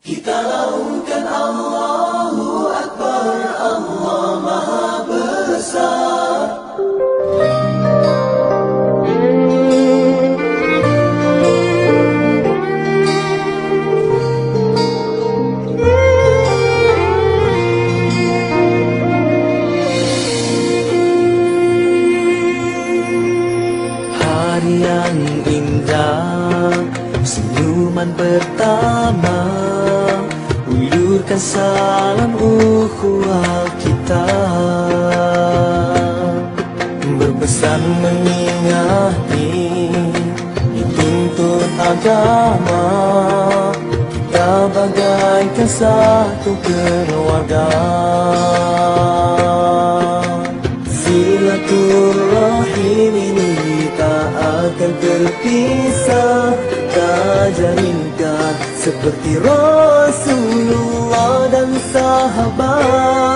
Kita laukan Allahu Akbar. Allah Maha Besar. Hari yang indah Senyuman pertama Ulurkan salam ukhuwah kita. Berpesan mengingati Dituntut agama. Kita bagaikan satu keluarga. Silaturrahim ini tak akan terpisah. Tak jarinkan seperti Rasulullah dan sahabat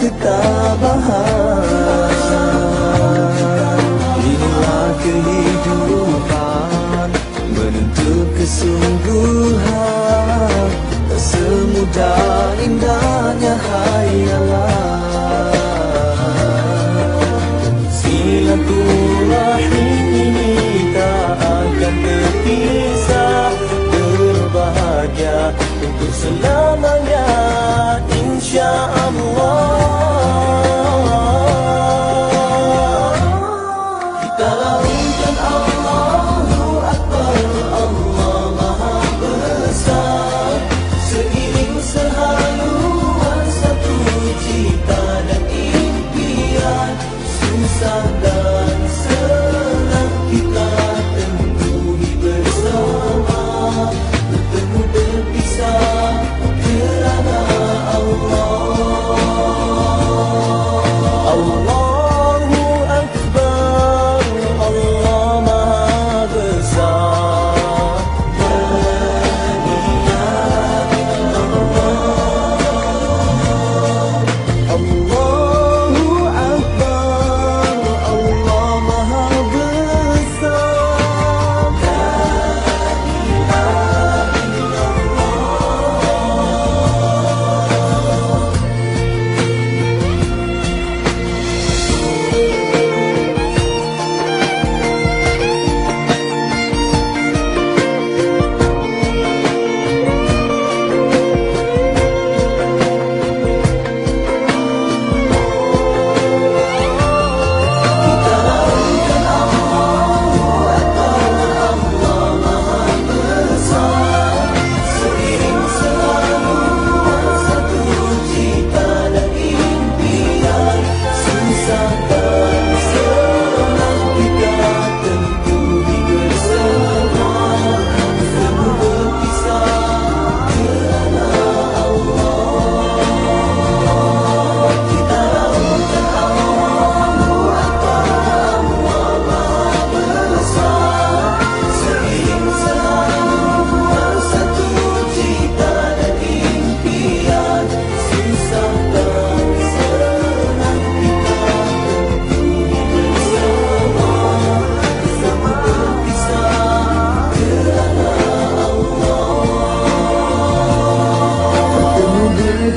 ficar amarrado sun.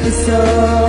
episode.